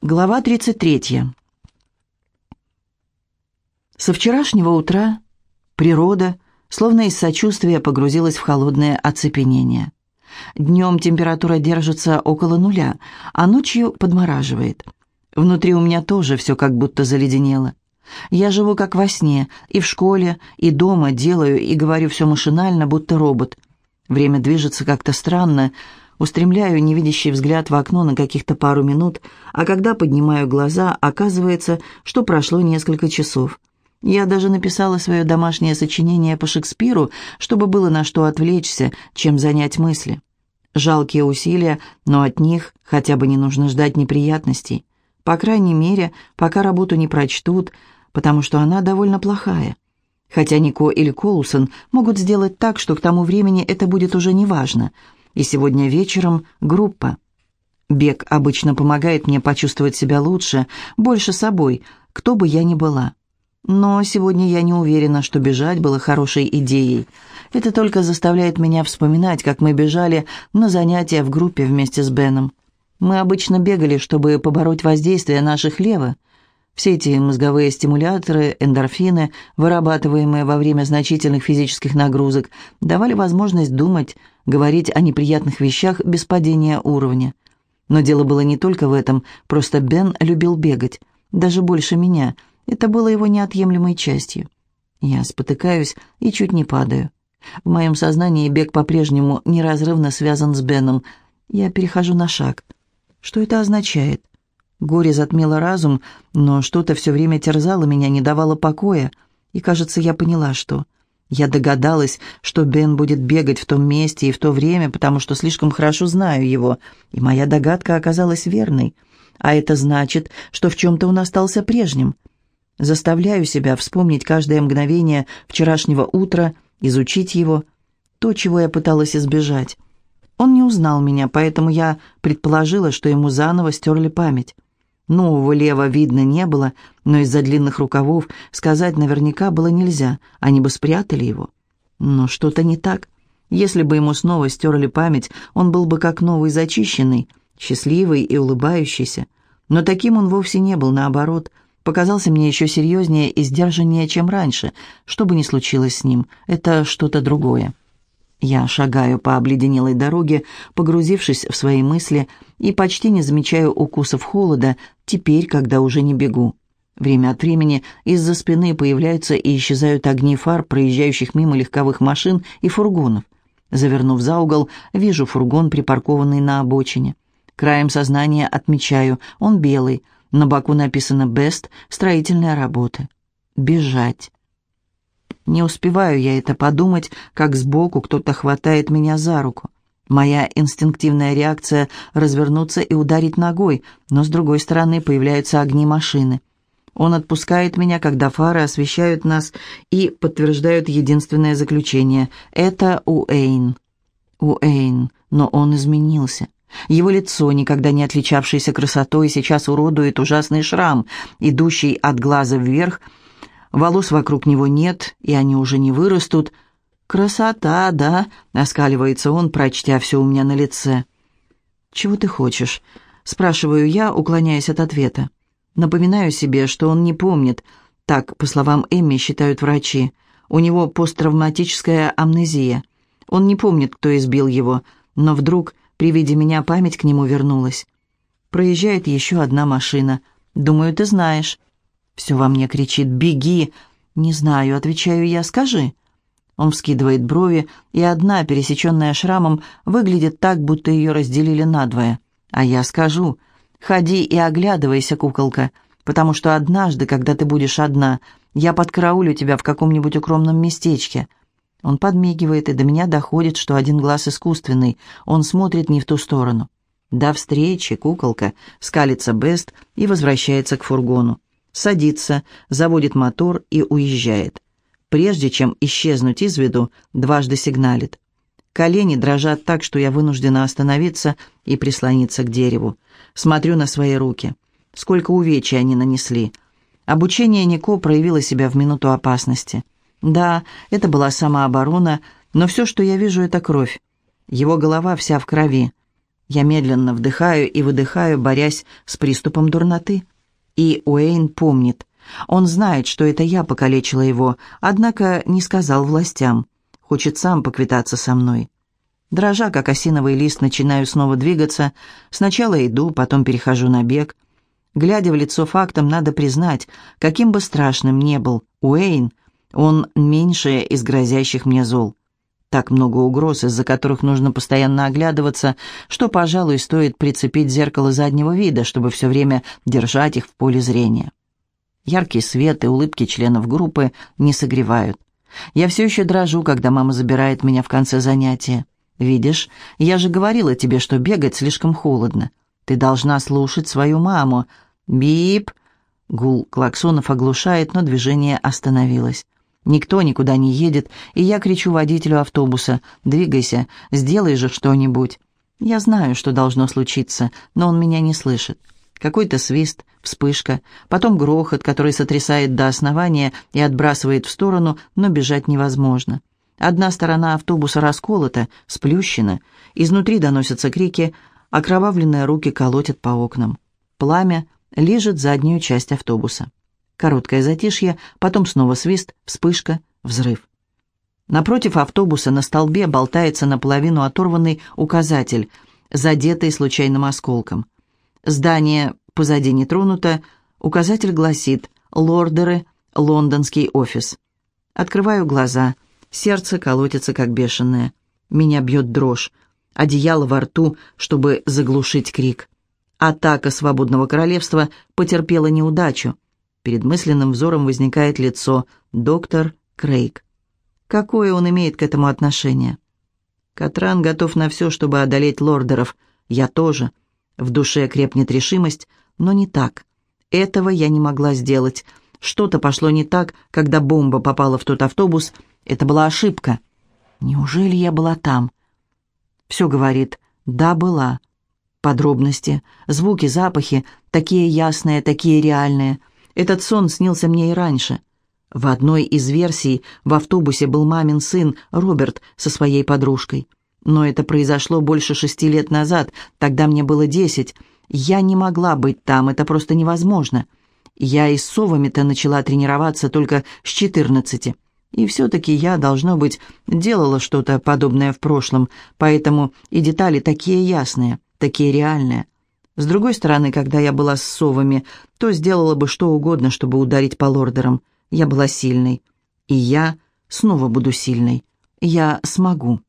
Глава 33. Со вчерашнего утра природа, словно из сочувствия, погрузилась в холодное оцепенение. Днем температура держится около нуля, а ночью подмораживает. Внутри у меня тоже все как будто заледенело. Я живу как во сне, и в школе, и дома делаю и говорю все машинально, будто робот. Время движется как-то странно, Устремляю невидящий взгляд в окно на каких-то пару минут, а когда поднимаю глаза, оказывается, что прошло несколько часов. Я даже написала свое домашнее сочинение по Шекспиру, чтобы было на что отвлечься, чем занять мысли. Жалкие усилия, но от них хотя бы не нужно ждать неприятностей. По крайней мере, пока работу не прочтут, потому что она довольно плохая. Хотя Нико или Коусон могут сделать так, что к тому времени это будет уже неважно – и сегодня вечером группа. Бег обычно помогает мне почувствовать себя лучше, больше собой, кто бы я ни была. Но сегодня я не уверена, что бежать было хорошей идеей. Это только заставляет меня вспоминать, как мы бежали на занятия в группе вместе с Беном. Мы обычно бегали, чтобы побороть воздействие наших лево. Все эти мозговые стимуляторы, эндорфины, вырабатываемые во время значительных физических нагрузок, давали возможность думать, говорить о неприятных вещах без падения уровня. Но дело было не только в этом, просто Бен любил бегать, даже больше меня. Это было его неотъемлемой частью. Я спотыкаюсь и чуть не падаю. В моем сознании бег по-прежнему неразрывно связан с Беном. Я перехожу на шаг. Что это означает? Горе затмило разум, но что-то все время терзало меня, не давало покоя. И, кажется, я поняла, что... Я догадалась, что Бен будет бегать в том месте и в то время, потому что слишком хорошо знаю его, и моя догадка оказалась верной. А это значит, что в чем-то он остался прежним. Заставляю себя вспомнить каждое мгновение вчерашнего утра, изучить его, то, чего я пыталась избежать. Он не узнал меня, поэтому я предположила, что ему заново стерли память. Нового лева видно не было, но из-за длинных рукавов сказать наверняка было нельзя, они бы спрятали его. Но что-то не так. Если бы ему снова стерли память, он был бы как новый зачищенный, счастливый и улыбающийся. Но таким он вовсе не был, наоборот. Показался мне еще серьезнее и сдержаннее, чем раньше. Что бы ни случилось с ним, это что-то другое. Я шагаю по обледенелой дороге, погрузившись в свои мысли, и почти не замечаю укусов холода, теперь, когда уже не бегу. Время от времени из-за спины появляются и исчезают огни фар, проезжающих мимо легковых машин и фургонов. Завернув за угол, вижу фургон, припаркованный на обочине. Краем сознания отмечаю, он белый, на боку написано «Бест», строительная работа. Бежать. Не успеваю я это подумать, как сбоку кто-то хватает меня за руку. Моя инстинктивная реакция — развернуться и ударить ногой, но с другой стороны появляются огни машины. Он отпускает меня, когда фары освещают нас и подтверждают единственное заключение — это Уэйн. Уэйн, но он изменился. Его лицо, никогда не отличавшееся красотой, сейчас уродует ужасный шрам, идущий от глаза вверх — волос вокруг него нет, и они уже не вырастут. «Красота, да?» — оскаливается он, прочтя все у меня на лице. «Чего ты хочешь?» — спрашиваю я, уклоняясь от ответа. Напоминаю себе, что он не помнит. Так, по словам Эмми, считают врачи. У него посттравматическая амнезия. Он не помнит, кто избил его, но вдруг при виде меня память к нему вернулась. Проезжает еще одна машина. Думаю, ты знаешь. Все во мне кричит «Беги!» «Не знаю», — отвечаю я, «скажи». Он вскидывает брови, и одна, пересеченная шрамом, выглядит так, будто ее разделили надвое. А я скажу «Ходи и оглядывайся, куколка, потому что однажды, когда ты будешь одна, я подкараулю тебя в каком-нибудь укромном местечке». Он подмигивает, и до меня доходит, что один глаз искусственный, он смотрит не в ту сторону. «До встречи, куколка», — скалится Бест и возвращается к фургону садится, заводит мотор и уезжает. Прежде чем исчезнуть из виду, дважды сигналит. Колени дрожат так, что я вынуждена остановиться и прислониться к дереву. Смотрю на свои руки. Сколько увечий они нанесли. Обучение Нико проявило себя в минуту опасности. Да, это была самооборона, но все, что я вижу, это кровь. Его голова вся в крови. Я медленно вдыхаю и выдыхаю, борясь с приступом дурноты. И Уэйн помнит. Он знает, что это я покалечила его, однако не сказал властям. Хочет сам поквитаться со мной. Дрожа, как осиновый лист, начинаю снова двигаться. Сначала иду, потом перехожу на бег. Глядя в лицо фактом, надо признать, каким бы страшным ни был Уэйн, он меньшее из грозящих мне зол. Так много угроз, из-за которых нужно постоянно оглядываться, что, пожалуй, стоит прицепить зеркало заднего вида, чтобы все время держать их в поле зрения. Яркий свет и улыбки членов группы не согревают. Я все еще дрожу, когда мама забирает меня в конце занятия. «Видишь, я же говорила тебе, что бегать слишком холодно. Ты должна слушать свою маму. Бип!» Гул клаксонов оглушает, но движение остановилось. Никто никуда не едет, и я кричу водителю автобуса «Двигайся, сделай же что-нибудь». Я знаю, что должно случиться, но он меня не слышит. Какой-то свист, вспышка, потом грохот, который сотрясает до основания и отбрасывает в сторону, но бежать невозможно. Одна сторона автобуса расколота, сплющена, изнутри доносятся крики, окровавленные руки колотят по окнам. Пламя лижет заднюю часть автобуса. Короткое затишье, потом снова свист, вспышка, взрыв. Напротив автобуса на столбе болтается наполовину оторванный указатель, задетый случайным осколком. Здание позади не тронуто, указатель гласит «Лордеры, лондонский офис». Открываю глаза – Сердце колотится, как бешеное. Меня бьет дрожь. Одеяло во рту, чтобы заглушить крик. Атака свободного королевства потерпела неудачу. Перед мысленным взором возникает лицо доктор Крейг. Какое он имеет к этому отношение? Катран готов на все, чтобы одолеть лордеров. Я тоже. В душе крепнет решимость, но не так. Этого я не могла сделать. Что-то пошло не так, когда бомба попала в тот автобус, это была ошибка. Неужели я была там? Все говорит «да, была». Подробности, звуки, запахи, такие ясные, такие реальные. Этот сон снился мне и раньше. В одной из версий в автобусе был мамин сын, Роберт, со своей подружкой. Но это произошло больше шести лет назад, тогда мне было десять. Я не могла быть там, это просто невозможно. Я и с совами-то начала тренироваться только с четырнадцати. И все-таки я, должно быть, делала что-то подобное в прошлом, поэтому и детали такие ясные, такие реальные. С другой стороны, когда я была с совами, то сделала бы что угодно, чтобы ударить по лордерам. Я была сильной. И я снова буду сильной. Я смогу.